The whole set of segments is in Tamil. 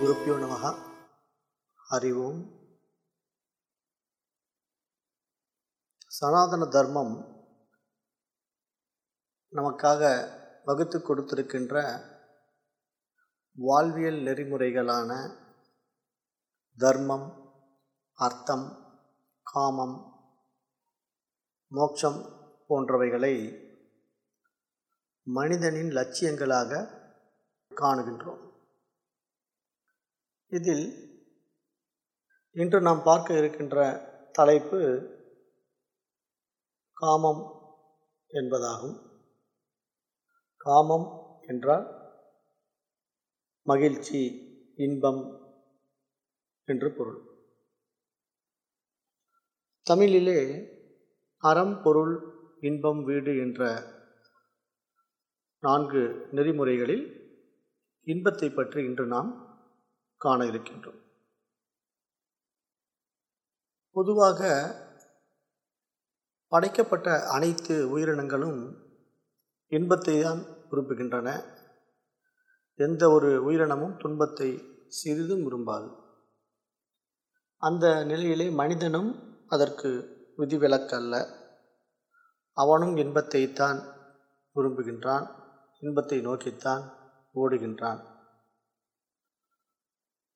குருப்பியோ நமக ஹரி ஓம் சனாதன தர்மம் நமக்காக வகுத்து கொடுத்திருக்கின்ற வாழ்வியல் நெறிமுறைகளான தர்மம் அர்த்தம் காமம் மோட்சம் போன்றவைகளை மனிதனின் லட்சியங்களாக காணுகின்றோம். இதில் இன்று நாம் பார்க்க இருக்கின்ற தலைப்பு காமம் என்பதாகும். காமம் என்றால் மகிழ்ச்சி இன்பம் என்று பொருள். தமிழிலே அறம் பொருள் இன்பம் வீடு என்ற நான்கு நெறிமுறைகளில் இன்பத்தை பற்றி இன்று நாம் காண இருக்கின்றோம். பொதுவாக படைக்கப்பட்ட அனைத்து உயிரினங்களும் இன்பத்தை தான் விரும்புகின்றன எந்த ஒரு உயிரினமும் துன்பத்தை சிறிதும் விரும்பாது. அந்த நிலையிலே மனிதனும் அதற்கு விதிவிலக்கல்ல. அவனும் இன்பத்தை தான் விரும்புகின்றான் இன்பத்தை நோக்கித்தான் ஓடுகின்றான்.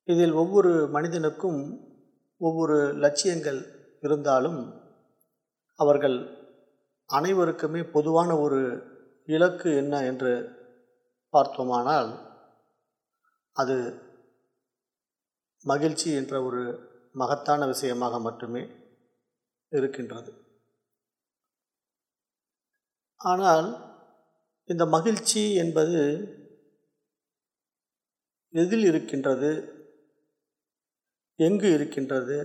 இதில் ஒவ்வொரு மனிதனுக்கும் ஒவ்வொரு லட்சியங்கள் இருந்தாலும் அவர்கள் அனைவருக்குமே பொதுவான ஒரு இலக்கு என்ன என்று பார்த்தோமானால் அது மகிழ்ச்சி என்ற ஒரு மகத்தான விஷயமாக மட்டுமே இருக்கின்றது. ஆனால் இந்த மகிழ்ச்சி என்பது எதில் இருக்கின்றது? எங்கு இருக்கின்றது?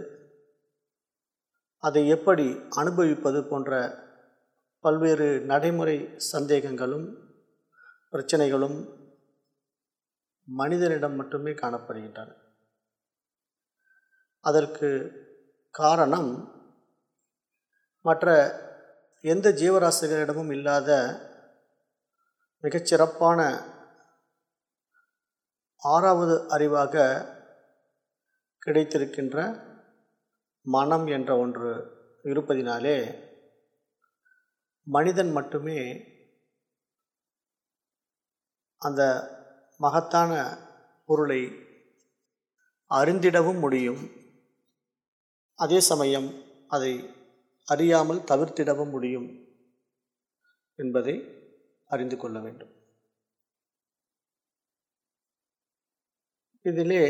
அதை எப்படி அனுபவிப்பது போன்ற பல்வேறு நடைமுறை சந்தேகங்களும் பிரச்சனைகளும் மனிதனிடம் மட்டுமே காணப்படுகின்றன. அதற்கு காரணம் மற்ற எந்த ஜீவராசிகளிடமும் இல்லாத மிகச்சிறப்பான ஆறாவது அறிவாக கிடைத்திருக்கின்ற மனம் என்ற ஒன்று இருப்பதினாலே மனிதன் மட்டுமே அந்த மகத்தான பொருளை அறிந்திடவும் முடியும். அதே சமயம் அதை அறியாமல் தவிர்த்திடவும் முடியும் என்பதை அறிந்து கொள்ள வேண்டும். இதிலே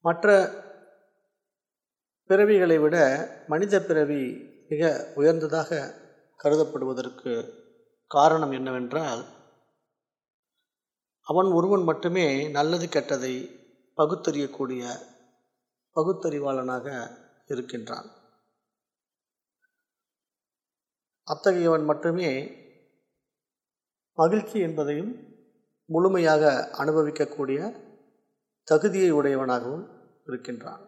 மற்ற பிறவிகளை விட மனித பிறவி மிக உயர்ந்ததாக கருதப்படுவதற்கு காரணம் என்னவென்றால் அவன் ஒருவன் மட்டுமே நல்லது கெட்டதை பகுத்தறியக்கூடிய பகுத்தறிவாளனாக இருக்கின்றான். அத்தகையவன் மட்டுமே மகிழ்ச்சி என்பதையும் முழுமையாக அனுபவிக்கக்கூடிய தகுதியை உடையவனாகவும் இருக்கின்றான்.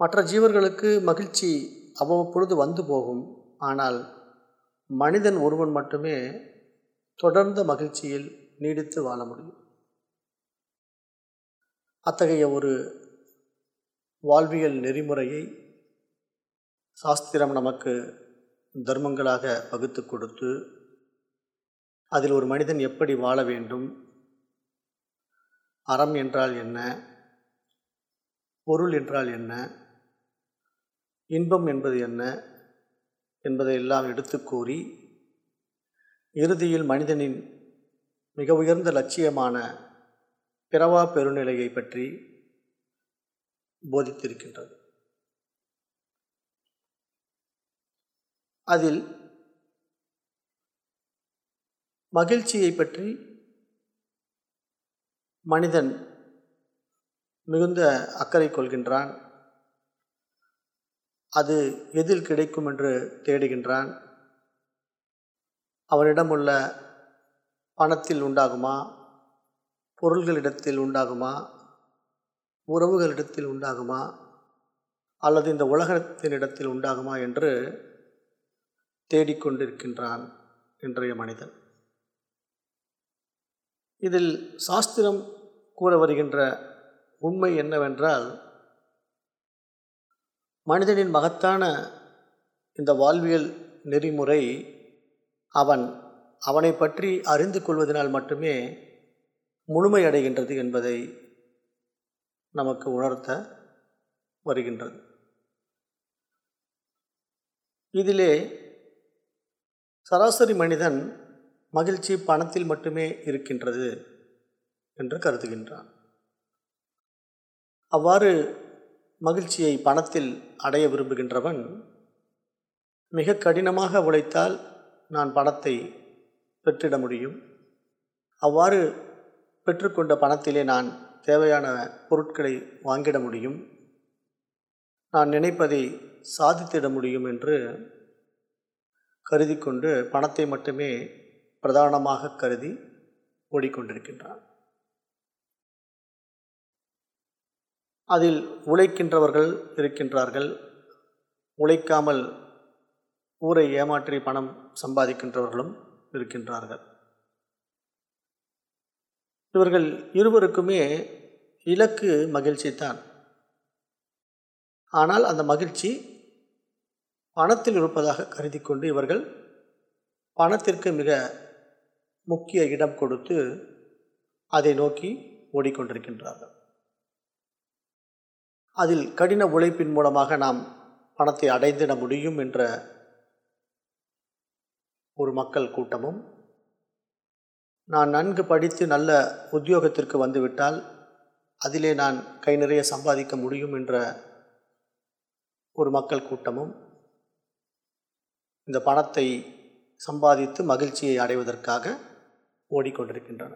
மற்ற ஜீவர்களுக்கு மகிழ்ச்சி அவ்வப்பொழுது வந்து போகும். ஆனால் மனிதன் ஒருவன் மட்டுமே தொடர்ந்த மகிழ்ச்சியில் நீடித்து வாழ முடியும். அத்தகைய ஒரு வாழ்வியல் நெறிமுறையை சாஸ்திரம் நமக்கு தர்மங்களாக வகுத்து கொடுத்து அதில் ஒரு மனிதன் எப்படி வாழ வேண்டும் அறம் என்றால் என்ன? பொருள் என்றால் என்ன? இன்பம் என்பது என்ன? என்பதையெல்லாம் எடுத்து கூறி இறுதியில் மனிதனின் மிக உயர்ந்த லட்சியமான பிறவா பெருநிலையை பற்றி போதித்திருக்கின்றது. அதில் மகிழ்ச்சியை பற்றி மனிதன் மிகுந்த அக்கறை கொள்கின்றான். அது எதில் கிடைக்கும் என்று தேடுகின்றான். அவனிடம் உள்ள பணத்தில் உண்டாகுமா? பொருள்களிடத்தில் உண்டாகுமா? உறவுகளிடத்தில் உண்டாகுமா? அல்லது இந்த உலகத்தினிடத்தில் உண்டாகுமா என்று தேடிக்கொண்டிருக்கின்றான் இன்றைய மனிதன். இதில் சாஸ்திரம் கூற வருகின்ற உண்மை என்னவென்றால் மனிதனின் மகத்தான இந்த வாழ்வியல் நெறிமுறை அவன் அவனை பற்றி அறிந்து கொள்வதனால் மட்டுமே முழுமையடைகின்றது என்பதை நமக்கு உணர்த்த வருகின்றது. இதிலே சராசரி மனிதன் மகிழ்ச்சி பணத்தில் மட்டுமே இருக்கின்றது என்று கருதுகின்றான். அவ்வாறு மகிழ்ச்சியை பணத்தில் அடைய விரும்புகின்றவன் மிக கடினமாக உழைத்தால் நான் பணத்தை பெற்றிட முடியும். அவ்வாறு பெற்றுக்கொண்ட பணத்திலே நான் தேவையான பொருட்களை வாங்கிட முடியும். நான் நினைப்பதை சாதித்திட முடியும் என்று கருதி கொண்டு பணத்தை மட்டுமே பிரதானமாக கருதி ஓடிக்கொண்டிருக்கின்றான் அதில் உழைக்கின்றவர்கள் இருக்கின்றார்கள். உழைக்காமல் ஊரை ஏமாற்றி பணம் சம்பாதிக்கின்றவர்களும் இருக்கின்றார்கள். இவர்கள் இருவருக்குமே இலக்கு மகிழ்ச்சி தான் ஆனால் அந்த மகிழ்ச்சி பணத்தில் இருப்பதாக கருதி கொண்டு இவர்கள் பணத்திற்கு மிக முக்கிய இடம் கொடுத்து அதை நோக்கி ஓடிக்கொண்டிருக்கின்றார்கள். அதில் கடின உழைப்பின் மூலமாக நாம் பணத்தை அடைந்திட முடியும் என்ற ஒரு மக்கள் கூட்டமும் நான் நன்கு படித்து நல்ல உத்தியோகத்திற்கு வந்துவிட்டால் அதிலே நான் கை நிறைய சம்பாதிக்க முடியும் என்ற ஒரு மக்கள் கூட்டமும் இந்த பணத்தை சம்பாதித்து மகிழ்ச்சியை அடைவதற்காக ஓடிக்கொண்டிருக்கின்றன.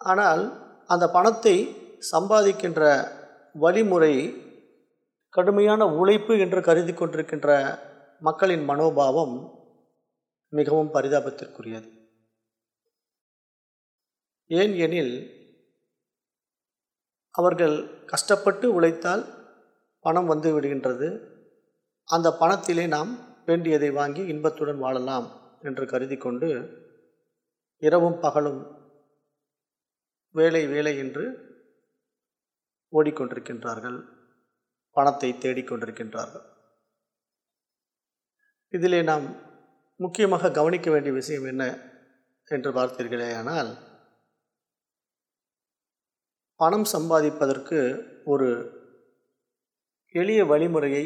ஆனால் அந்த பணத்தை சம்பாதிக்கின்ற வழிமுறை கடுமையான உழைப்பு என்று கருதி கொண்டிருக்கின்ற மக்களின் மனோபாவம் மிகவும் பரிதாபத்திற்குரியது. ஏன் எனில் அவர்கள் கஷ்டப்பட்டு உழைத்தால் பணம் வந்து விடுகின்றது. அந்த பணத்திலே நாம் வேண்டியதை வாங்கி இன்பத்துடன் வாழலாம் என்று கருதி கொண்டு இரவும் பகலும் வேலை வேலை என்று ஓடிக்கொண்டிருக்கின்றார்கள். பணத்தை தேடிக்கொண்டிருக்கின்றார்கள் இதிலே நாம் முக்கியமாக கவனிக்க வேண்டிய விஷயம் என்ன என்று பார்த்தீர்களேயானால் பணம் சம்பாதிப்பதற்கு ஒரு எளிய வழிமுறையை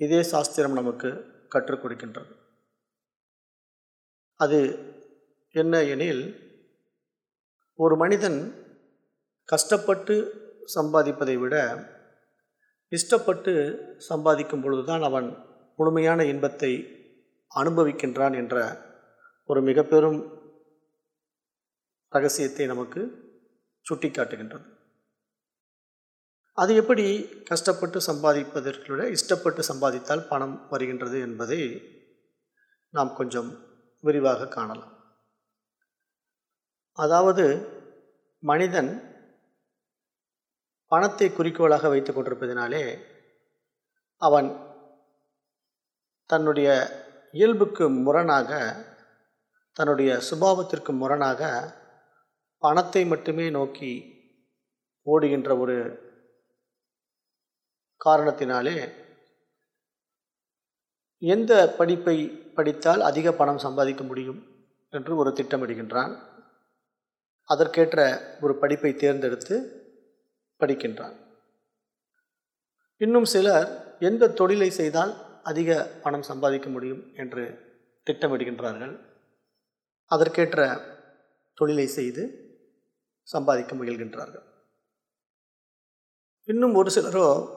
இதே சாஸ்திரம் நமக்கு கற்றுக் கொடுக்கின்றது. அது என்ன எனில் ஒரு மனிதன் கஷ்டப்பட்டு சம்பாதிப்பதை விட இஷ்டப்பட்டு சம்பாதிக்கும் பொழுதுதான் அவன் முழுமையான இன்பத்தை அனுபவிக்கின்றான் என்ற ஒரு மிக பெரும் ரகசியத்தை நமக்கு சுட்டி காட்டுகின்றது அது எப்படி கஷ்டப்பட்டு சம்பாதிப்பதற்கு விட இஷ்டப்பட்டு சம்பாதித்தால் பணம் வருகின்றது என்பதை நாம் கொஞ்சம் விரிவாக காணலாம். அதாவது மனிதன் பணத்தை குறிக்கோளாக வைத்து கொண்டிருப்பதினாலே அவன் தன்னுடைய இயல்புக்கு முரணாக தன்னுடைய சுபாவத்திற்கு முரணாக பணத்தை மட்டுமே நோக்கி ஓடுகின்ற ஒரு காரணத்தினாலே எந்த படிப்பை படித்தால் அதிக பணம் சம்பாதிக்க முடியும் என்று ஒரு திட்டமிடுகின்றான். அதற்கேற்ற ஒரு படிப்பை தேர்ந்தெடுத்து படிக்கின்றான். இன்னும் சிலர் எந்த தொழிலை செய்தால் அதிக பணம் சம்பாதிக்க முடியும் என்று திட்டமிடுகின்றார்கள். அதற்கேற்ற தொழிலை செய்து சம்பாதிக்க முயல்கின்றார்கள். இன்னும் ஒரு சிலரோ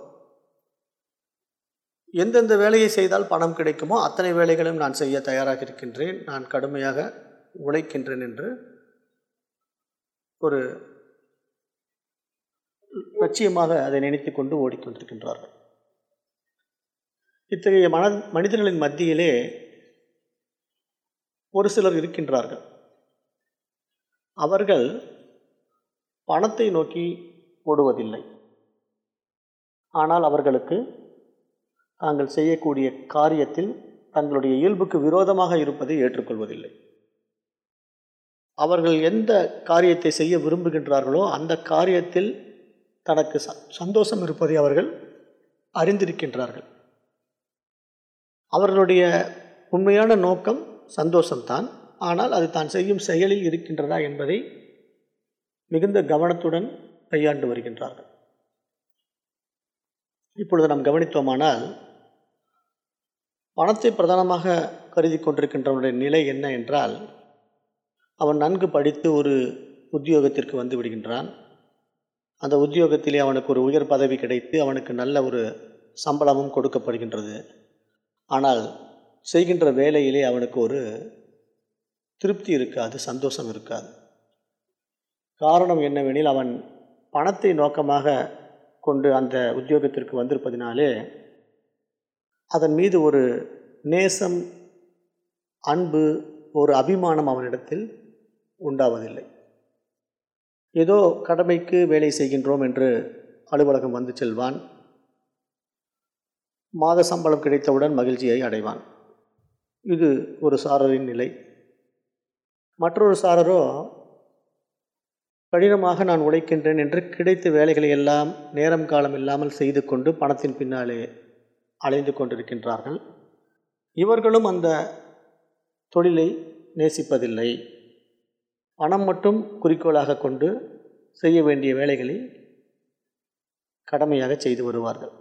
எந்தெந்த வேலையை செய்தால் பணம் கிடைக்குமோ அத்தனை வேலைகளும் நான் செய்ய தயாராக இருக்கின்றேன். நான் கடுமையாக உழைக்கின்றேன் என்று ஒரு லட்சியமாக அதை நினைத்து கொண்டு ஓடிக்கொண்டிருக்கின்றார்கள் இத்தகைய மன மனிதர்களின் மத்தியிலே ஒரு சிலர் இருக்கின்றார்கள். அவர்கள் பணத்தை நோக்கி ஓடுவதில்லை. ஆனால் அவர்களுக்கு தாங்கள் செய்யக்கூடிய காரியத்தில் தங்களுடைய இயல்புக்கு விரோதமாக இருப்பதை ஏற்றுக்கொள்வதில்லை. அவர்கள் எந்த காரியத்தை செய்ய விரும்புகின்றார்களோ அந்த காரியத்தில் தனக்கு சந்தோஷம் இருப்பதை அவர்கள் அறிந்திருக்கின்றார்கள். அவர்களுடைய உண்மையான நோக்கம் சந்தோஷம்தான். ஆனால் அது தான் செய்யும் செயலில் இருக்கின்றதா என்பதை மிகுந்த கவனத்துடன் கையாண்டு வருகின்றார்கள். இப்பொழுது நாம் கவனித்தோமானால் பணத்தை பிரதானமாக கருதி கொண்டிருக்கின்றவனுடைய நிலை என்ன என்றால் அவன் நன்கு படித்து ஒரு உத்தியோகத்திற்கு வந்து விடுகின்றான். அந்த உத்தியோகத்திலே அவனுக்கு ஒரு உயர் பதவி கிடைத்து அவனுக்கு நல்ல ஒரு சம்பளமும் கொடுக்கப்படுகின்றது. ஆனால் செய்கின்ற வேலையிலே அவனுக்கு ஒரு திருப்தி இருக்காது சந்தோஷம் இருக்காது. காரணம் என்னவெனில் அவன் பணத்தை நோக்கமாக கொண்டு அந்த உத்தியோகத்திற்கு வந்திருப்பதினாலே அதன் மீது ஒரு நேசம் அன்பு ஒரு அபிமானம் அவனிடத்தில் உண்டாவதில்லை. ஏதோ கடமைக்கு வேலை செய்கின்றோம் என்று அலுவலகம் வந்து செல்வான். மாத சம்பளம் கிடைத்தவுடன் மகிழ்ச்சியை அடைவான். இது ஒரு சாரரின் நிலை. மற்றொரு சாரரோ கடினமாக நான் உழைக்கின்றேன் என்று கிடைத்த வேலைகளை எல்லாம் நேரம் காலம் இல்லாமல் செய்து கொண்டு பணத்தின் பின்னாலே அலைந்து கொண்டிருக்கின்றார்கள். இவர்களும் அந்த தொழிலை நேசிப்பதில்லை. பணம் மட்டும் குறிக்கோளாக கொண்டு செய்ய வேண்டிய வேலைகளை கடமையாக செய்து வருவார்கள்.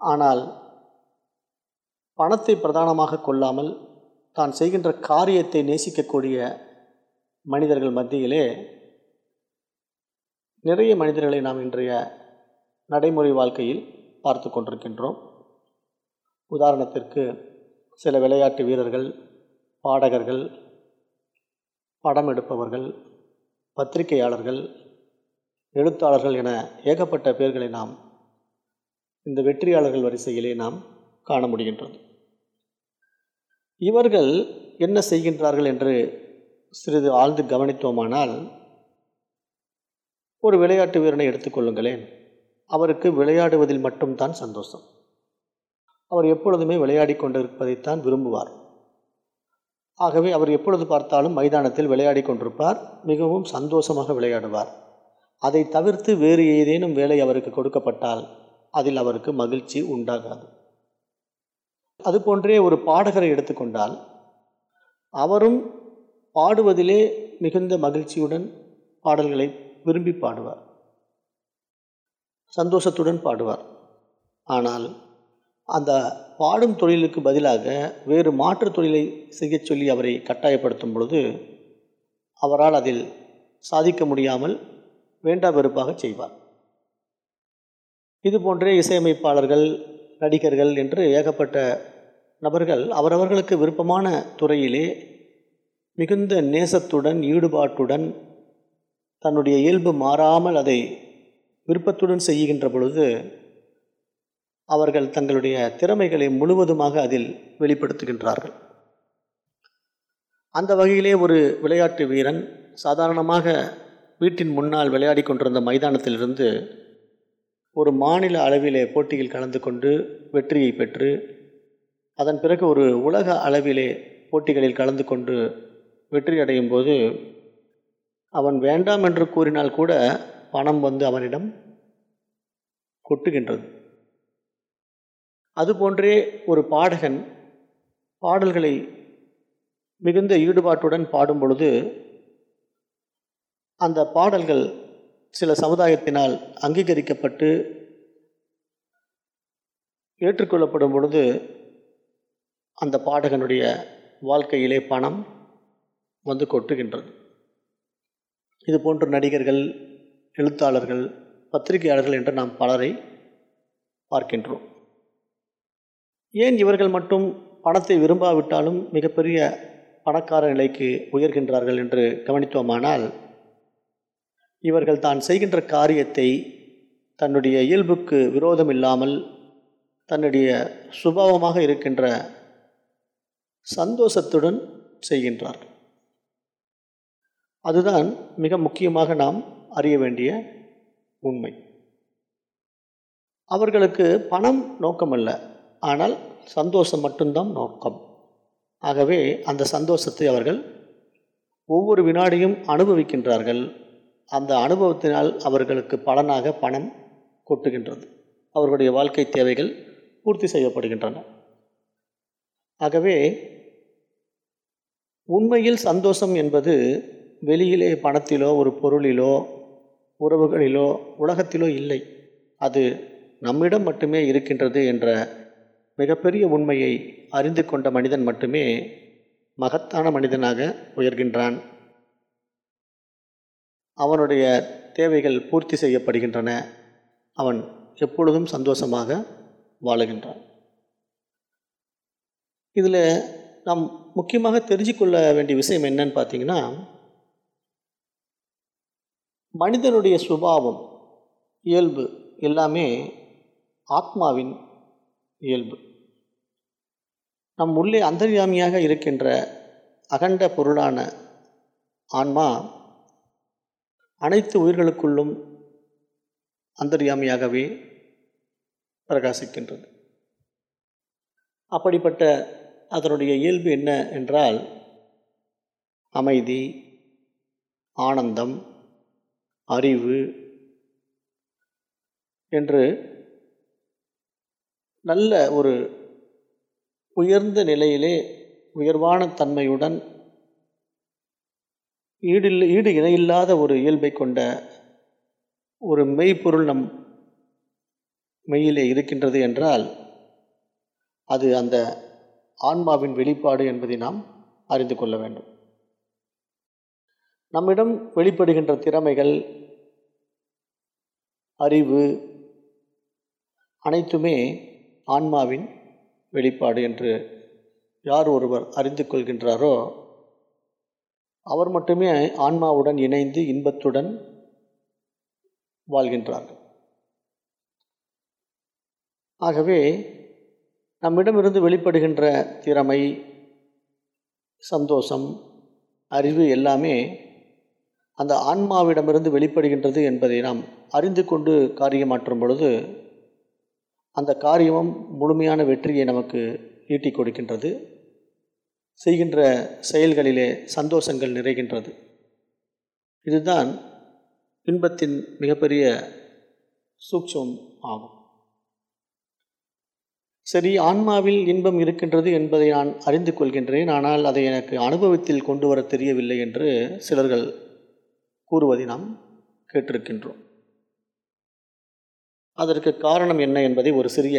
ஆனால் பணத்தை பிரதானமாக கொள்ளாமல் தான் செய்கின்ற காரியத்தை நேசிக்கக்கூடிய மனிதர்கள் மத்தியிலே நிறைய மனிதர்களை நாம் இன்றைய நடைமுறை வாழ்க்கையில் பார்த்து கொண்டிருக்கின்றோம். உதாரணத்திற்கு சில விளையாட்டு வீரர்கள் பாடகர்கள் படம் எடுப்பவர்கள் பத்திரிகையாளர்கள் எழுத்தாளர்கள் என ஏகப்பட்ட பேர்களை நாம் இந்த வெற்றியாளர்கள் வரிசையிலே நாம் காண முடிகின்றது. இவர்கள் என்ன செய்கின்றார்கள் என்று சிறிது ஆழ்ந்து கவனித்தோமானால் ஒரு விளையாட்டு வீரனை எடுத்துக்கொள்ளுங்களேன் அவருக்கு விளையாடுவதில் மட்டும்தான் சந்தோஷம். அவர் எப்பொழுதுமே விளையாடி கொண்டிருப்பதைத்தான் விரும்புவார். ஆகவே அவர் எப்பொழுது பார்த்தாலும் மைதானத்தில் விளையாடி கொண்டிருப்பார் மிகவும் சந்தோஷமாக விளையாடுவார். அதை தவிர்த்து வேறு ஏதேனும் வேலை அவருக்கு கொடுக்கப்பட்டால் அதில் அவருக்கு மகிழ்ச்சி உண்டாகாது. அதுபோன்றே ஒரு பாடகரை எடுத்துக்கொண்டால் அவரும் பாடுவதிலே மிகுந்த மகிழ்ச்சியுடன் பாடல்களை விரும்பி பாடுவார். சந்தோஷத்துடன் பாடுவார். ஆனால் அந்த பாடும் தொழிலுக்கு பதிலாக வேறு மாற்று தொழிலை செய்யச் சொல்லி அவரை கட்டாயப்படுத்தும் பொழுது அவரால் அதில் சாதிக்க முடியாமல் வேண்டா வெறுப்பாக செய்வார். இது போன்றே இசையமைப்பாளர்கள் நடிகர்கள் என்று ஏகப்பட்ட நபர்கள் அவரவர்களுக்கு விருப்பமான துறையிலே மிகுந்த நேசத்துடன் ஈடுபாட்டுடன் தன்னுடைய இயல்பு மாறாமல் அதை விருப்பத்துடன் செய்கின்ற பொழுது அவர்கள் தங்களுடைய திறமைகளை முழுவதுமாக அதில் வெளிப்படுத்துகின்றார்கள். அந்த வகையிலே ஒரு விளையாட்டு வீரன் சாதாரணமாக வீட்டின் முன்னால் விளையாடி கொண்டிருந்த மைதானத்திலிருந்து ஒரு மாநில அளவிலே போட்டியில் கலந்து கொண்டு வெற்றியை பெற்று அதன் பிறகு ஒரு உலக அளவிலே போட்டிகளில் கலந்து கொண்டு வெற்றி அடையும் போது அவன் வேண்டாம் என்று கூறினால் கூட பணம் வந்து அவனிடம் கொட்டுகின்றது. அதுபோன்றே ஒரு பாடகன் பாடல்களை மிகுந்த ஈடுபாட்டுடன் பாடும் பொழுது அந்த பாடல்கள் சில சமுதாயத்தினால் அங்கீகரிக்கப்பட்டு ஏற்றுக்கொள்ளப்படும் பொழுது அந்த பாடகனுடைய வாழ்க்கையிலே பணம் வந்து கொட்டுகின்றது. இது போன்ற நடிகர்கள் எழுத்தாளர்கள் பத்திரிகையாளர்கள் என்று நாம் பலரை பார்க்கின்றோம். ஏன் இவர்கள் மட்டும் பணத்தை விரும்பாவிட்டாலும் மிகப்பெரிய பணக்கார நிலைக்கு உயர்கின்றார்கள் என்று கவனித்தோமானால் இவர்கள் தான் செய்கின்ற காரியத்தை தன்னுடைய இயல்புக்கு விரோதம் இல்லாமல் தன்னுடைய சுபாவமாக இருக்கின்ற சந்தோஷத்துடன் செய்கின்றார்கள். அதுதான் மிக முக்கியமாக நாம் அறிய வேண்டிய உண்மை. அவர்களுக்கு பணம் நோக்கமல்ல ஆனால் சந்தோஷம் மட்டும்தான் நோக்கம். ஆகவே அந்த சந்தோஷத்தை அவர்கள் ஒவ்வொரு வினாடியும் அனுபவிக்கின்றார்கள். அந்த அனுபவத்தினால் அவர்களுக்கு பலனாக பணம் கொட்டுகின்றது. அவர்களுடைய வாழ்க்கை தேவைகள் பூர்த்தி செய்யப்படுகின்றன. ஆகவே உண்மையில் சந்தோஷம் என்பது வெளியிலே பணத்திலோ ஒரு பொருளிலோ உறவுகளிலோ உலகத்திலோ இல்லை. அது நம்மிடம் மட்டுமே இருக்கின்றது என்ற மிகப்பெரிய உண்மையை அறிந்து கொண்ட மனிதன் மட்டுமே மகத்தான மனிதனாக உயர்கின்றான். அவனுடைய தேவைகள் பூர்த்தி செய்யப்படுகின்றன. அவன் எப்பொழுதும் சந்தோஷமாக வாழுகின்றான். இதில் நாம் முக்கியமாக தெரிஞ்சுக்கொள்ள வேண்டிய விஷயம் என்னன்னு பார்த்தீங்கன்னா மனிதனுடைய சுபாவம் இயல்பு எல்லாமே ஆத்மாவின் இயல்பு. நம் உள்ளே அந்தர்யாமியாக இருக்கின்ற அகண்ட பொருளான ஆன்மா அனைத்து உயிர்களுக்குள்ளும் அந்தர்யாமியாகவே பிரகாசிக்கின்றது. அப்படிப்பட்ட அதனுடைய இயல்பு என்ன என்றால் அமைதி ஆனந்தம் அறிவு என்று நல்ல ஒரு உயர்ந்த நிலையிலே உயர்வான தன்மையுடன் ஈடில் ஈடு இணையில்லாத ஒரு இயல்பை கொண்ட ஒரு மெய்ப்பொருள் நம் மெய்யிலே இருக்கின்றது என்றால் அது அந்த ஆன்மாவின் வெளிப்பாடு என்பதை நாம் அறிந்து கொள்ள வேண்டும். நம்மிடம் வெளிப்படுகின்ற திறமைகள் அறிவு அனைத்துமே ஆன்மாவின் வெளிப்பாடு என்று யார் ஒருவர் அறிந்து கொள்கின்றாரோ அவர் மட்டுமே ஆன்மாவுடன் இணைந்து இன்பத்துடன் வாழ்கின்றார் ஆகவே நம்மிடமிருந்து வெளிப்படுகின்ற திறமை சந்தோஷம் அறிவு எல்லாமே அந்த ஆன்மாவிடமிருந்து வெளிப்படுகின்றது என்பதை நாம் அறிந்து கொண்டு காரியமாற்றும் பொழுது அந்த காரியமும் முழுமையான வெற்றியை நமக்கு ஈட்டி கொடுக்கின்றது. செய்கின்ற செயல்களிலே சந்தோஷங்கள் நிறைகின்றது. இதுதான் இன்பத்தின் மிகப்பெரிய சூக்ஷம் ஆகும். சரி ஆன்மாவில் இன்பம் இருக்கின்றது என்பதை நான் அறிந்து கொள்கின்றேன். ஆனால் அதை எனக்கு அனுபவத்தில் கொண்டு வர தெரியவில்லை என்று சிலர்கள் கூறுவதை நாம் கேட்டிருக்கின்றோம். அதற்கு காரணம் என்ன என்பதை ஒரு சிறிய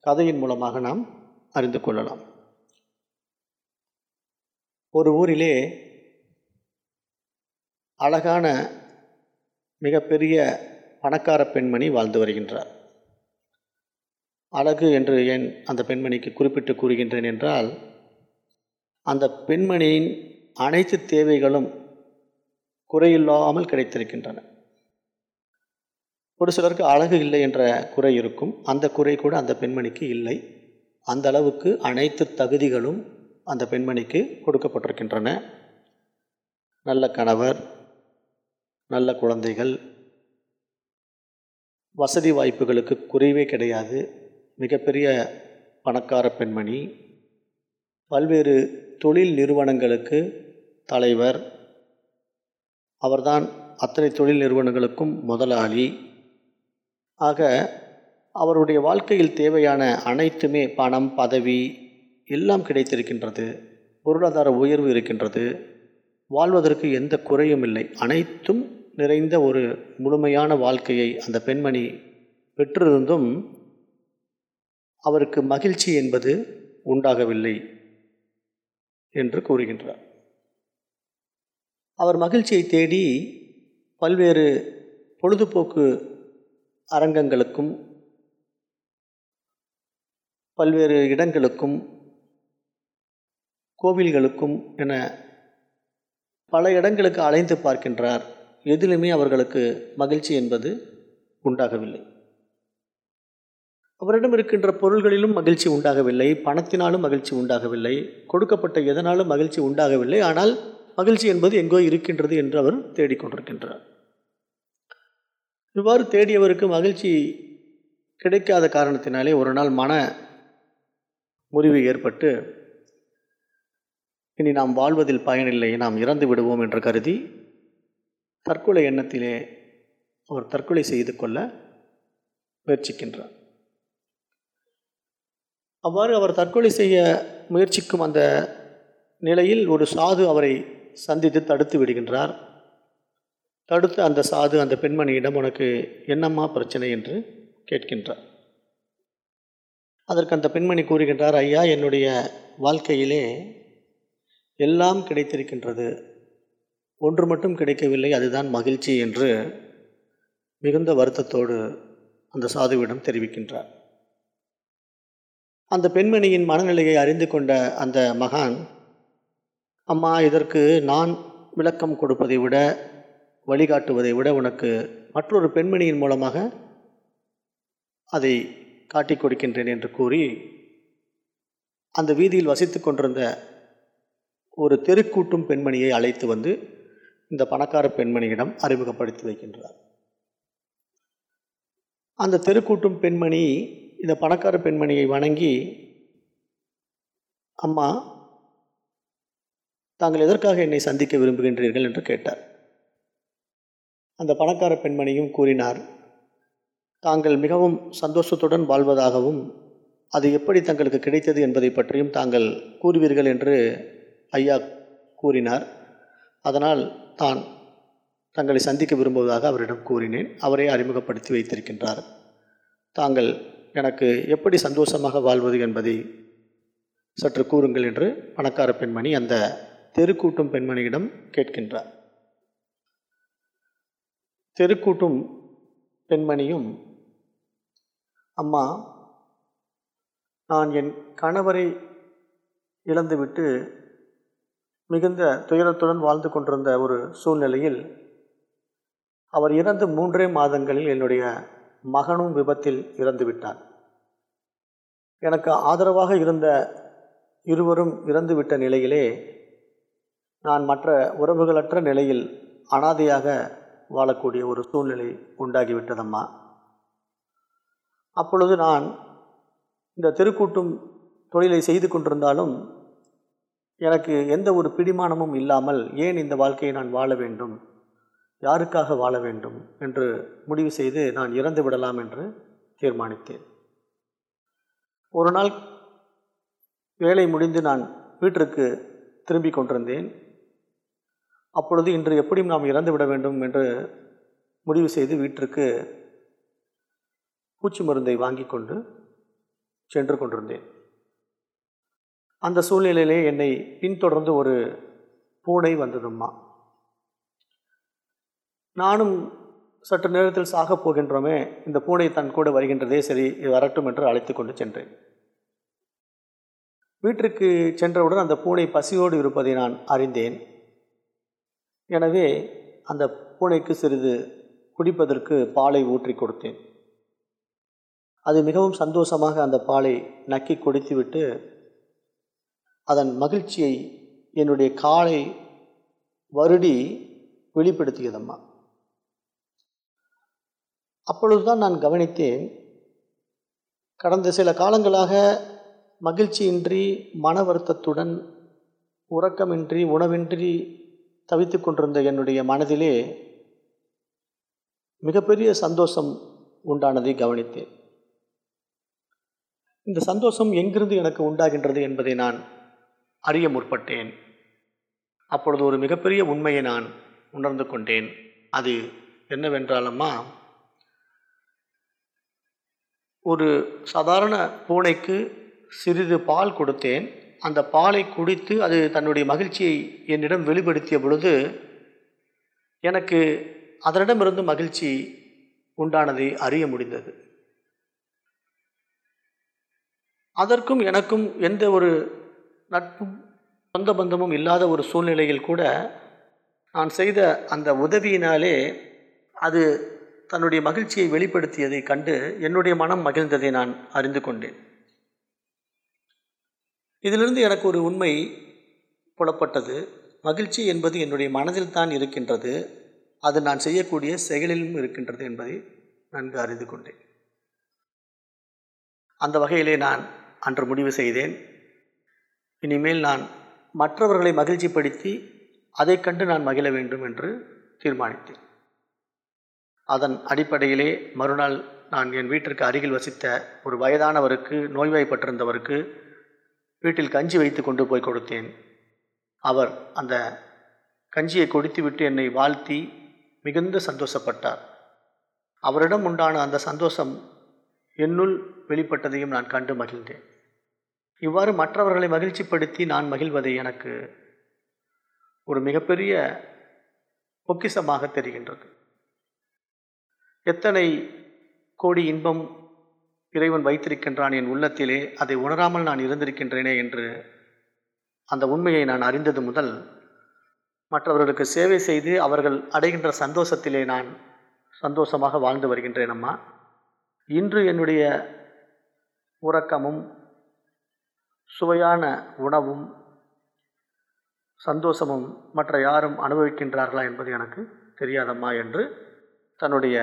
கதையின் மூலமாக நாம் அறிந்து கொள்ளலாம். ஒரு ஊரிலே அழகான மிகப்பெரிய பணக்கார பெண்மணி வாழ்ந்து வருகின்றார். அழகு என்று ஏன் அந்த பெண்மணிக்கு குறிப்பிட்டு கூறுகின்றேன் என்றால் அந்த பெண்மணியின் அனைத்து தேவைகளும் குறையில்லாமல் கிடைத்திருக்கின்றன. ஒரு சிலருக்கு அழகு இல்லை என்ற குறை இருக்கும். அந்த குறை கூட அந்த பெண்மணிக்கு இல்லை. அந்த அளவுக்கு அனைத்து தகுதிகளும் அந்த பெண்மணிக்கு கொடுக்கப்பட்டிருக்கின்றன. நல்ல கணவர் நல்ல குழந்தைகள் வசதி வாய்ப்புகளுக்கு குறைவே கிடையாது. மிகப்பெரிய பணக்கார பெண்மணி பல்வேறு தொழில் நிறுவனங்களுக்கு தலைவர் அவர்தான் அத்தனை தொழில் நிறுவனங்களுக்கும் முதலாளி. ஆக அவருடைய வாழ்க்கையில் தேவையான அனைத்துமே பணம் பதவி எல்லாம் கிடைத்திருக்கின்றது. பொருளாதார உயர்வு இருக்கின்றது. வாழ்வதற்கு எந்த குறையும் இல்லை. அனைத்தும் நிறைந்த ஒரு முழுமையான வாழ்க்கையை அந்த பெண்மணி பெற்றிருந்தும் அவருக்கு மகிழ்ச்சி என்பது உண்டாகவில்லை என்று கூறுகின்றார். அவர் மகிழ்ச்சியை தேடி பல்வேறு பொழுதுபோக்கு அரங்கங்களுக்கும் பல்வேறு இடங்களுக்கும் கோவில்களுக்கும் என பல இடங்களுக்கு அலைந்து பார்க்கின்றார். எதிலுமே அவர்களுக்கு மகிழ்ச்சி என்பது உண்டாகவில்லை. அவரிடம் இருக்கின்ற பொருள்களிலும் மகிழ்ச்சி உண்டாகவில்லை. பணத்தினாலும் மகிழ்ச்சி உண்டாகவில்லை. கொடுக்கப்பட்ட எதனாலும் மகிழ்ச்சி உண்டாகவில்லை. ஆனால் மகிழ்ச்சி என்பது எங்கோ இருக்கின்றது என்று அவர் தேடிக்கொண்டிருக்கின்றார். இவ்வாறு தேடியவருக்கு மகிழ்ச்சி கிடைக்காத காரணத்தினாலே ஒரு நாள் மன முறிவு ஏற்பட்டு இனி நாம் வாழ்வதில் பயனில்லை நாம் இறந்து விடுவோம் என்று கருதி தற்கொலை எண்ணத்திலே அவர் தற்கொலை செய்து கொள்ள முயற்சிக்கின்றார். அவ்வாறு அவர் தற்கொலை செய்ய முயற்சிக்கும் அந்த நிலையில் ஒரு சாது அவரை சந்தித்து தடுத்து விடுகின்றார். தடுத்து அந்த சாது அந்த பெண்மணியிடம் உனக்கு என்னம்மா பிரச்சனை என்று கேட்கின்றார். அதற்கு அந்த பெண்மணி கூறுகின்றார் ஐயா என்னுடைய வாழ்க்கையிலே எல்லாம் கிடைத்திருக்கின்றது. ஒன்று மட்டும் கிடைக்கவில்லை அதுதான் மகிழ்ச்சி என்று மிகுந்த வருத்தத்தோடு அந்த சாதுவிடம் தெரிவிக்கின்றார். அந்த பெண்மணியின் மனநிலையை அறிந்து கொண்ட அந்த மகான் அம்மா இதற்கு நான் விளக்கம் கொடுப்பதை விட வழிகாட்டுவதை விட உனக்கு மற்றொரு பெண்மணியின் மூலமாக அதை காட்டிக் கொடுக்கின்றேன் என்று கூறி அந்த வீதியில் வசித்து கொண்டிருந்த ஒரு தெருக்கூட்டும் பெண்மணியை அழைத்து வந்து இந்த பணக்கார பெண்மணியிடம் அறிமுகப்படுத்தி வைக்கின்றார். அந்த தெருக்கூட்டும் பெண்மணி இந்த பணக்கார பெண்மணியை வணங்கி அம்மா தாங்கள் எதற்காக என்னை சந்திக்க விரும்புகின்றீர்கள் என்று கேட்டார். அந்த பணக்கார பெண்மணியும் கூறினார் தாங்கள் மிகவும் சந்தோஷத்துடன் வாழ்வதாகவும் அது எப்படி தங்களுக்கு கிடைத்தது என்பதை பற்றியும் தாங்கள் கூறுவீர்கள் என்று ஐயா கூறினார். அதனால் தான் தங்களை சந்திக்க விரும்புவதாக அவரிடம் கூறினேன். அவரை அறிமுகப்படுத்தி வைத்திருக்கின்றார். தாங்கள் எனக்கு எப்படி சந்தோஷமாக வாழ்வது என்பதை சற்று கூறுங்கள் என்று பணக்கார பெண்மணி அந்த தெருக்கூட்டும் பெண்மணியிடம் கேட்கின்றார். தெருக்கூட்டும் பெண்மணியும் அம்மா நான் என் கணவரை இழந்துவிட்டு மிகுந்த துயரத்துடன் வாழ்ந்து கொண்டிருந்த ஒரு சூழ்நிலையில் அவர் இறந்து மூன்றே மாதங்களில் என்னுடைய மகனும் விபத்தில் இறந்துவிட்டார் எனக்கு ஆதரவாக இருந்த இருவரும் இறந்துவிட்ட நிலையிலே நான் மற்ற உறவுகளற்ற நிலையில் அனாதையாக வாழக்கூடிய ஒரு சூழ்நிலை உண்டாகிவிட்டதம்மா. அப்பொழுது நான் இந்த திருக்கூட்டும் தொழிலை செய்து கொண்டிருந்தாலும் எனக்கு எந்த ஒரு பிடிமானமும் இல்லாமல் ஏன் இந்த வாழ்க்கையை நான் வாழ வேண்டும்? யாருக்காக வாழ வேண்டும்? என்று முடிவு செய்து நான் இறந்து விடலாம் என்று தீர்மானித்தேன். ஒரு நாள் வேலை முடிந்து நான் வீட்டிற்கு திரும்பி கொண்டிருந்தேன். அப்பொழுது இன்று எப்படியும் நாம் இறந்து விட வேண்டும் என்று முடிவு செய்து வீட்டிற்கு பூச்சி மருந்தை வாங்கி கொண்டு சென்று கொண்டிருந்தேன். அந்த சூழ்நிலையிலே என்னை பின்தொடர்ந்து ஒரு பூனை வந்ததும்மா. நானும் சற்று நேரத்தில் சாகப் போகின்றோமே இந்த பூனை தன் கூட வருகின்றதே சரி இது வரட்டும் என்று அழைத்து கொண்டு சென்றேன். வீட்டிற்கு சென்றவுடன் அந்த பூனை பசியோடு இருப்பதை நான் அறிந்தேன். எனவே அந்த பூனைக்கு சிறிது குடிப்பதற்கு பாலை ஊற்றி கொடுத்தேன். அது மிகவும் சந்தோஷமாக அந்த பாலை நக்கி குடித்துவிட்டு அதன் மகிழ்ச்சியை என்னுடைய காலை வருடி வெளிப்படுத்தியதம்மா. அப்பொழுதுதான் நான் கவனித்தேன் கடந்த சில காலங்களாக மகிழ்ச்சியின்றி மன வருத்தத்துடன் உறக்கமின்றி உணவின்றி தவித்து கொண்டிருந்த என்னுடைய மனதிலே மிகப்பெரிய சந்தோஷம் உண்டானதை கவனித்தேன். இந்த சந்தோஷம் எங்கிருந்து எனக்கு உண்டாகின்றது என்பதை நான் அறிய முற்பட்டேன். அப்பொழுது ஒரு மிகப்பெரிய உண்மையை நான் உணர்ந்து கொண்டேன். அது என்னவென்றாலம்மா ஒரு சாதாரண பூனைக்கு சிறிது பால் கொடுத்தேன். அந்த பாலை குடித்து அது தன்னுடைய மகிழ்ச்சியை என்னிடம் வெளிப்படுத்திய பொழுது எனக்கு அதனிடமிருந்து மகிழ்ச்சி உண்டானதை அறிய முடிந்தது. அதற்கும் எனக்கும் எந்த ஒரு நட்பும் சொந்த பந்தமும் இல்லாத ஒரு சூழ்நிலையில் கூட நான் செய்த அந்த உதவியினாலே அது தன்னுடைய மகிழ்ச்சியை வெளிப்படுத்தியதை கண்டு என்னுடைய மனம் மகிழ்ந்ததை நான் அறிந்து கொண்டேன். இதிலிருந்து எனக்கு ஒரு உண்மை புலப்பட்டது. மகிழ்ச்சி என்பது என்னுடைய மனதில் தான் இருக்கின்றது. அது நான் செய்யக்கூடிய செயலிலும் இருக்கின்றது என்பதை நன்கு அறிந்து கொண்டேன். அந்த வகையிலே நான் அன்று முடிவு செய்தேன். இனிமேல் நான் மற்றவர்களை மகிழ்ச்சிப்படுத்தி அதை கண்டு நான் மகிழ வேண்டும் என்று தீர்மானித்தேன். அதன் அடிப்படையிலே மறுநாள் நான் என் வீட்டிற்கு அருகில் வசித்த ஒரு வயதானவருக்கு நோய்வாய்ப்பட்டிருந்தவருக்கு வீட்டில் கஞ்சி வைத்து கொண்டு போய் கொடுத்தேன். அவர் அந்த கஞ்சியை கொடுத்துவிட்டு என்னை வாழ்த்தி மிகுந்த சந்தோஷப்பட்டார். அவரிடம் உண்டான அந்த சந்தோஷம் என்னுள் வெளிப்பட்டதையும் நான் கண்டு மகிழ்ந்தேன். இவ்வாறு மற்றவர்களை மகிழ்ச்சிப்படுத்தி நான் மகிழ்வதை எனக்கு ஒரு மிகப்பெரிய பொக்கிசமாக தெரிகின்றது. எத்தனை கோடி இன்பம் இறைவன் வைத்திருக்கின்றான் என் உள்ளத்திலே அதை உணராமல் நான் இருந்திருக்கின்றேனே என்று அந்த உண்மையை நான் அறிந்தது முதல் மற்றவர்களுக்கு சேவை செய்து அவர்கள் அடைகின்ற சந்தோஷத்திலே நான் சந்தோஷமாக வாழ்ந்து வருகின்றேன் அம்மா. இன்று என்னுடைய உறக்கமும் சுவையான உணவும் சந்தோஷமும் மற்ற யாரும் அனுபவிக்கின்றார்களா என்பது எனக்கு தெரியாதம்மா என்று தன்னுடைய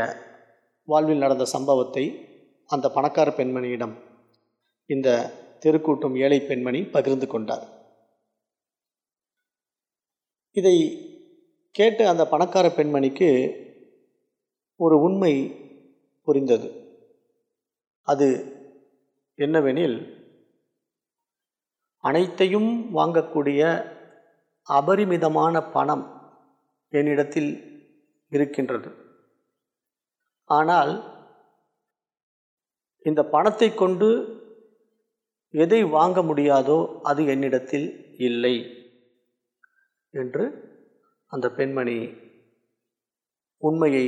வாழ்வில் நடந்த சம்பவத்தை அந்த பணக்கார பெண்மணியிடம் இந்த தெருக்கூட்டும் ஏழை பெண்மணி பகிர்ந்து கொண்டார். இதை கேட்ட அந்த பணக்கார பெண்மணிக்கு ஒரு உண்மை புரிந்தது. அது என்னவெனில் அனைத்தையும் வாங்கக்கூடிய அபரிமிதமான பணம் என்னிடத்தில் இருக்கின்றது. ஆனால் இந்த பணத்தை கொண்டு எதை வாங்க முடியாதோ அது என்னிடத்தில் இல்லை என்று அந்த பெண்மணி உண்மையை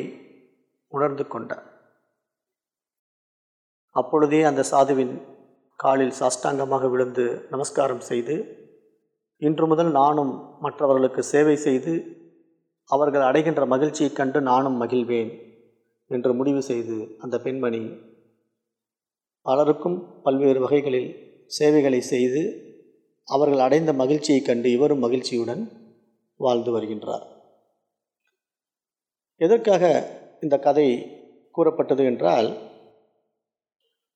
உணர்ந்து கொண்டார். அப்பொழுதே அந்த சாதுவின் காலில் சாஷ்டாங்கமாக விழுந்து நமஸ்காரம் செய்து இன்று முதல் நானும் மற்றவர்களுக்கு சேவை செய்து அவர்கள் அடைகின்ற மகிழ்ச்சியைக் கண்டு நானும் மகிழ்வேன் என்று முடிவு செய்து அந்த பெண்மணி பலருக்கும் பல்வேறு வகைகளில் சேவைகளை செய்து அவர்கள் அடைந்த மகிழ்ச்சியைக் கண்டு இவரும் மகிழ்ச்சியுடன் வாழ்ந்து வருகின்றார். எதற்காக இந்த கதை கூறப்பட்டது என்றால்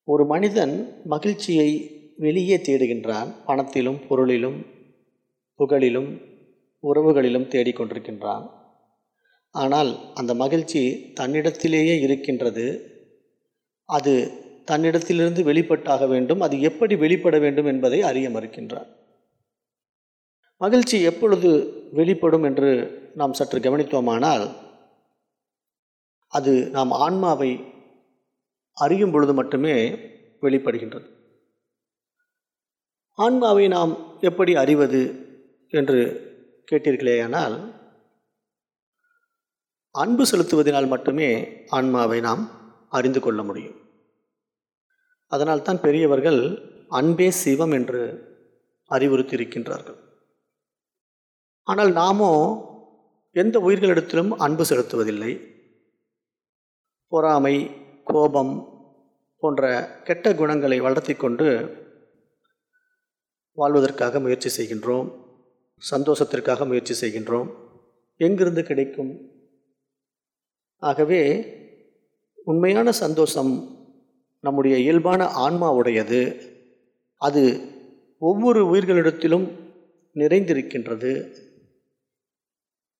ஒரு மனிதன் மகிழ்ச்சியை வெளியே தேடுகின்றான் பணத்திலும் பொருளிலும் புகழிலும் உறவுகளிலும் தேடிக்கொண்டிருக்கின்றான் ஆனால் அந்த மகிழ்ச்சி தன்னிடத்திலேயே இருக்கின்றது. அது தன்னிடத்திலிருந்து வெளிப்பட்டாக வேண்டும். அது எப்படி வெளிப்பட வேண்டும் என்பதை அறிய மறுக்கின்றார். மகிழ்ச்சி எப்பொழுது வெளிப்படும் என்று நாம் சற்று கவனித்தோமானால் அது நாம் ஆன்மாவை அறியும் பொழுது மட்டுமே வெளிப்படுகின்றது. ஆன்மாவை நாம் எப்படி அறிவது என்று கேட்டீர்களேயானால் அன்பு செலுத்துவதனால் மட்டுமே ஆன்மாவை நாம் அறிந்து கொள்ள முடியும். அதனால்தான் பெரியவர்கள் அன்பே சிவம் என்று அறிவுறுத்தியிருக்கின்றார்கள். ஆனால் நாமோ எந்த உயிர்களிடத்திலும் அன்பு செலுத்துவதில்லை. பொறாமை கோபம் போன்ற கெட்ட குணங்களை வளர்த்தி கொண்டு வாழ்வதற்காக முயற்சி செய்கின்றோம். சந்தோஷத்திற்காக முயற்சி செய்கின்றோம். எங்கிருந்து கிடைக்கும்? ஆகவே உண்மையான சந்தோஷம் நம்முடைய இயல்பான ஆன்மாவுடையது. அது ஒவ்வொரு உயிர்களிடத்திலும் நிறைந்திருக்கின்றது.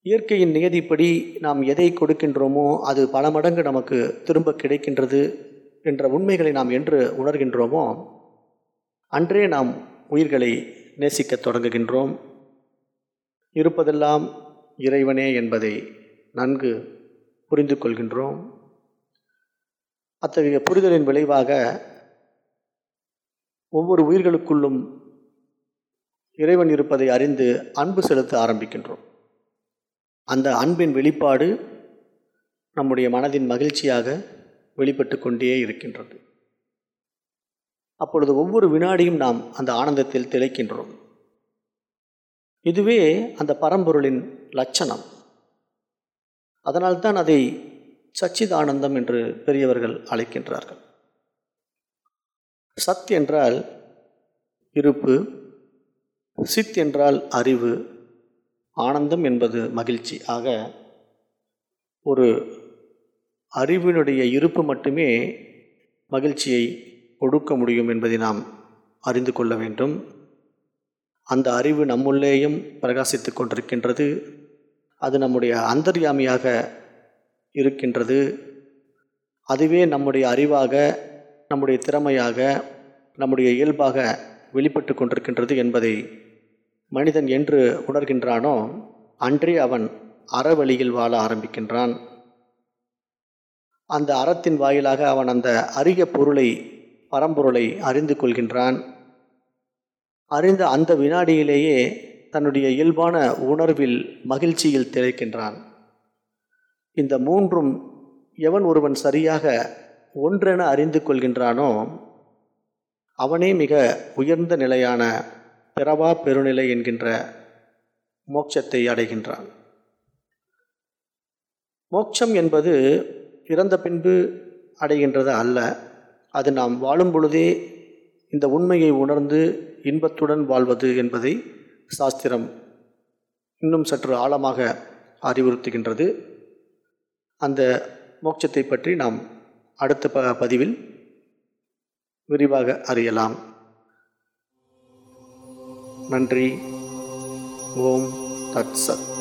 இயற்கையின் நியதிப்படி நாம் எதை கொடுக்கின்றோமோ அது பல மடங்கு நமக்கு திரும்ப கிடைக்கின்றது என்ற உண்மைகளை நாம் என்று உணர்கின்றோமோ அன்றே நாம் உயிர்களை நேசிக்கத் தொடங்குகின்றோம். இருப்பதெல்லாம் இறைவனே என்பதை நன்கு புரிந்து கொள்கின்றோம். அத்தகைய புரிதலின் விளைவாக ஒவ்வொரு உயிர்களுக்குள்ளும் இறைவன் இருப்பதை அறிந்து அன்பு செலுத்த ஆரம்பிக்கின்றோம். அந்த அன்பின் வெளிப்பாடு நம்முடைய மனதின் மகிழ்ச்சியாக வெளிப்பட்டு கொண்டே இருக்கின்றது. அப்பொழுது ஒவ்வொரு வினாடியும் நாம் அந்த ஆனந்தத்தில் திளைக்கின்றோம். இதுவே அந்த பரம்பொருளின் லட்சணம். அதனால்தான் அதை சச்சிதானந்தம் என்று பெரியவர்கள் அழைக்கின்றார்கள். சத் என்றால் இருப்பு சித் என்றால் அறிவு ஆனந்தம் என்பது மகிழ்ச்சி. ஆக ஒரு அறிவினுடைய இருப்பு மட்டுமே மகிழ்ச்சியை கொடுக்க முடியும் என்பதை நாம் அறிந்து கொள்ள வேண்டும். அந்த அறிவு நம்முள்ளேயும் பிரகாசித்து கொண்டிருக்கின்றது. அது நம்முடைய அந்தர்யாமியாக இருக்கின்றது. அதுவே நம்முடைய அறிவாக நம்முடைய திறமையாக நம்முடைய இயல்பாக வெளிப்பட்டு கொண்டிருக்கின்றது என்பதை மனிதன் என்று உணர்கின்றானோ அன்றே அவன் அறவழியில் வாழ ஆரம்பிக்கின்றான். அந்த அறத்தின் வாயிலாக அவன் அந்த அரிய பொருளை பரம்பொருளை அறிந்து கொள்கின்றான். அறிந்த அந்த வினாடியிலேயே தன்னுடைய இயல்பான உணர்வில் மகிழ்ச்சியில் திளைக்கின்றான். இந்த மூன்றும் எவன் ஒருவன் சரியாக ஒன்றென அறிந்து கொள்கின்றானோ அவனே மிக உயர்ந்த நிலையான பிறவா பெருநிலை என்கின்ற மோட்சத்தை அடைகின்றான். மோட்சம் என்பது இறந்த பின்பு அடைகின்றது அல்ல. அது நாம் வாழும் பொழுதே இந்த உண்மையை உணர்ந்து இன்பத்துடன் வாழ்வது என்பதை சாஸ்திரம் இன்னும் சற்று ஆழமாக அறிவுறுத்துகின்றது. அந்த மோட்சத்தை பற்றி நாம் அடுத்த ப பதிவில் விரிவாக அறியலாம். நன்றி. ஓம் தத் சத்.